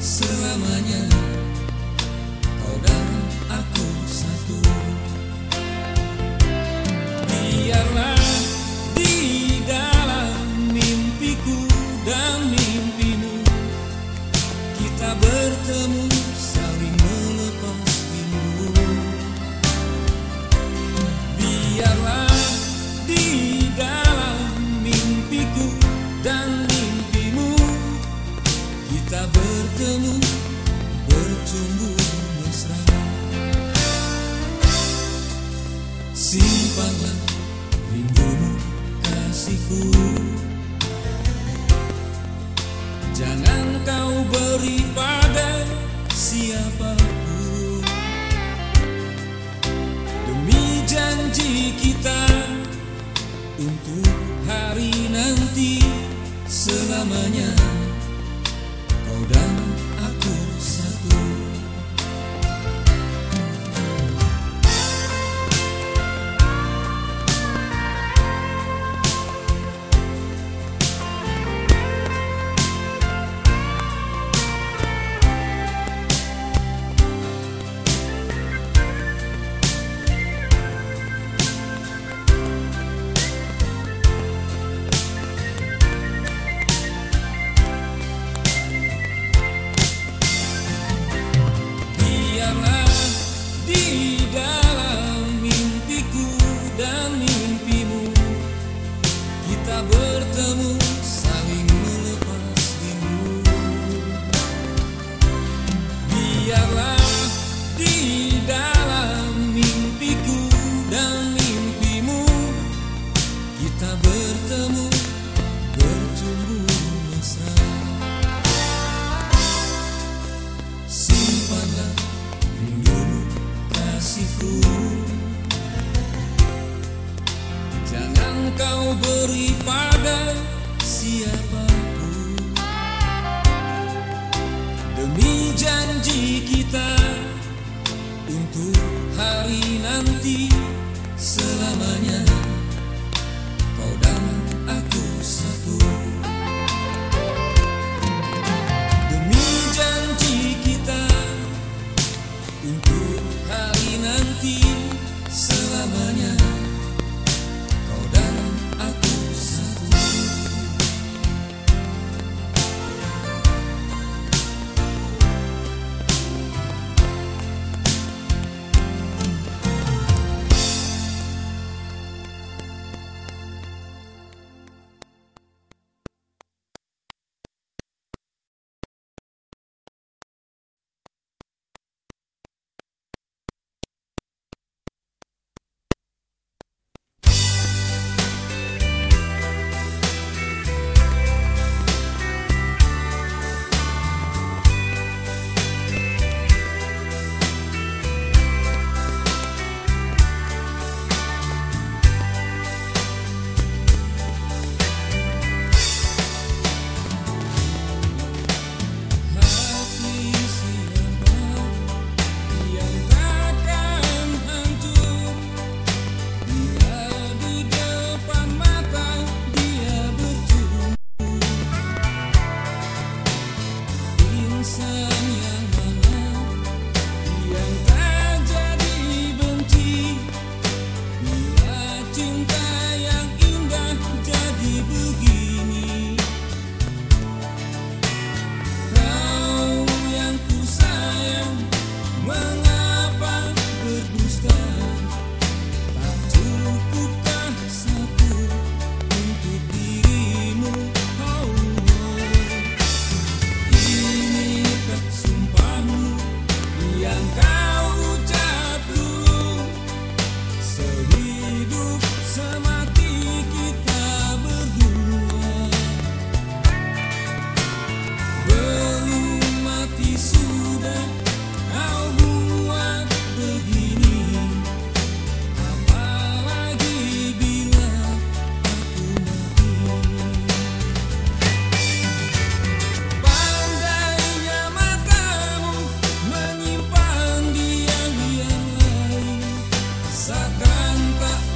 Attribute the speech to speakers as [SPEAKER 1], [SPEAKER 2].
[SPEAKER 1] selamanya. Kau dan aku satu. Biarlah di dalam mimpiku dan mimpimu Kita bertemu bertemu bercumbu mesra. Simpanlah rindumu kasihku. Jangan kau beri pada siapa pun. Demi janji kita Untuk hari nanti selamanya Di dalam mimpiku dan mimpimu Kita bertemu Untuk hari nanti selamanya Never